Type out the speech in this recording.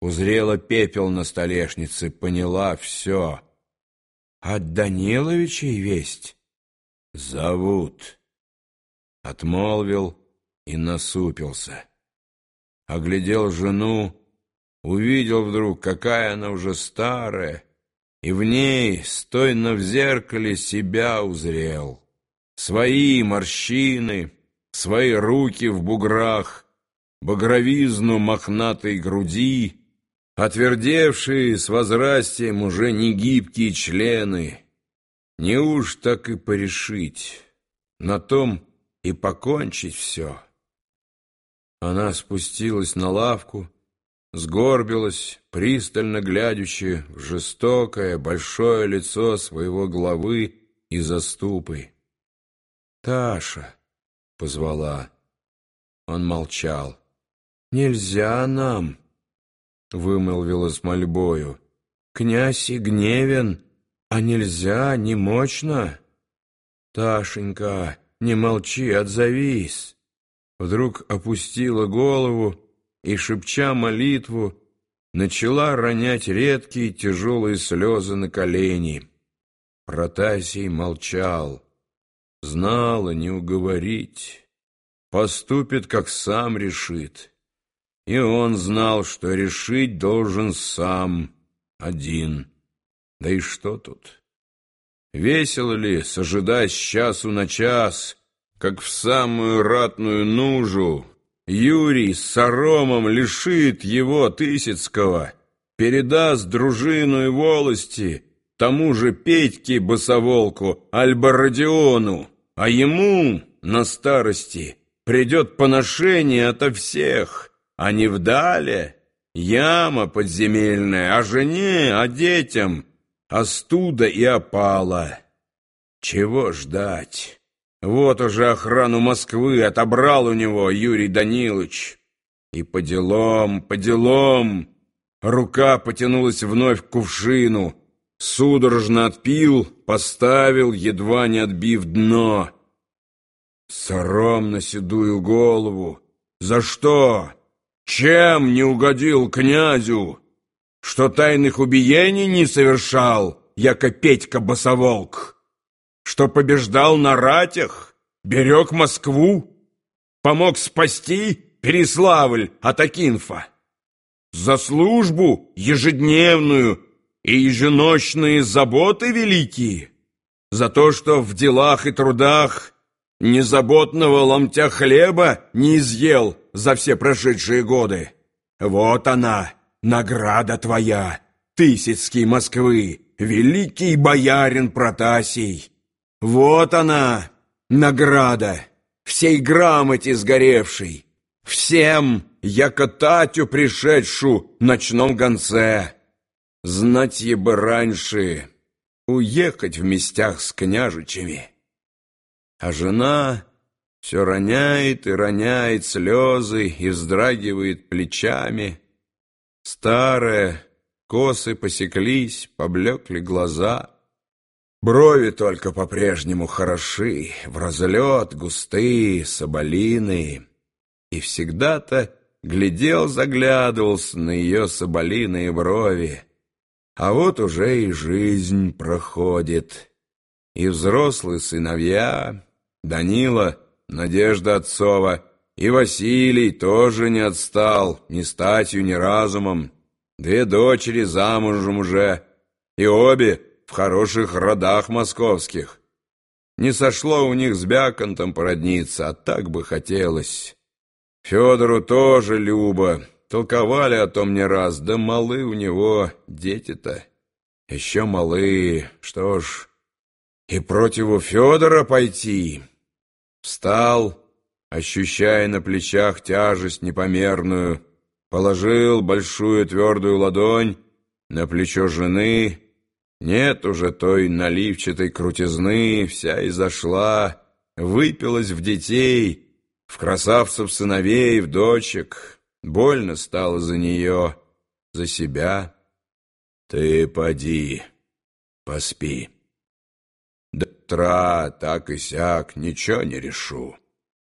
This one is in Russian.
узрела пепел на столешнице, поняла все. От Даниловичей весть? Зовут. Отмолвил и насупился. Оглядел жену, увидел вдруг, какая она уже старая, и в ней, стойно в зеркале, себя узрел. Свои морщины, свои руки в буграх, багровизну мохнатой груди, отвердевшие с возрастием уже негибкие члены. Не уж так и порешить, на том и покончить все. Она спустилась на лавку, сгорбилась, пристально глядячи в жестокое, большое лицо своего главы и заступы. «Таша!» — позвала. Он молчал. «Нельзя нам!» — вымолвила с мольбою. «Князь и гневен, а нельзя, не мощно!» «Ташенька, не молчи, отзовись!» Вдруг опустила голову и, шепча молитву, начала ронять редкие тяжелые слезы на колени. Протасий молчал. Знала не уговорить. Поступит, как сам решит. И он знал, что решить должен сам, один. Да и что тут? Весело ли, сожидать с часу на час, как в самую ратную нужу, Юрий с Соромом лишит его Тысяцкого, передаст дружину и волости тому же Петьке Босоволку, Альбородиону, а ему на старости придет поношение ото всех, а не вдале яма подземельная, а жене, а детям остуда и опала. Чего ждать? Вот уже охрану Москвы отобрал у него Юрий Данилович. И по делам, по делам рука потянулась вновь к кувшину, судорожно отпил, поставил, едва не отбив дно. Сором на седую голову. За что? Чем не угодил князю? Что тайных убиений не совершал, яко Петька Босоволк? Что побеждал на ратях, берег Москву? Помог спасти Переславль от Акинфа? За службу ежедневную и еженочные заботы великие? За то, что в делах и трудах Незаботного ломтя хлеба не изъел за все прошедшие годы. Вот она, награда твоя, Тысяцкий Москвы, великий боярин Протасий. Вот она, награда, всей грамоте сгоревшей, всем, яко Татю пришедшу ночном гонце. Знать бы раньше уехать в местях с княжичами. А жена все роняет и роняет слезы и вздрагивает плечами. Старая, косы посеклись, поблекли глаза. Брови только по-прежнему хороши, в разлет, густые, соболиные. И всегда-то глядел, заглядывался на ее соболиные брови. А вот уже и жизнь проходит, и взрослые сыновья, Данила, Надежда Отцова, и Василий тоже не отстал ни статью, ни разумом. Две дочери замужем уже, и обе в хороших родах московских. Не сошло у них с Бяконтом породниться, а так бы хотелось. Федору тоже Люба, толковали о том не раз, да малы у него дети-то. Еще малые, что ж, и противу Федора пойти... Встал, ощущая на плечах тяжесть непомерную, положил большую твердую ладонь на плечо жены. Нет уже той наливчатой крутизны, вся изошла, выпилась в детей, в красавцев сыновей, в дочек. Больно стало за нее, за себя. Ты поди, поспи. До утра так и сяк, ничего не решу.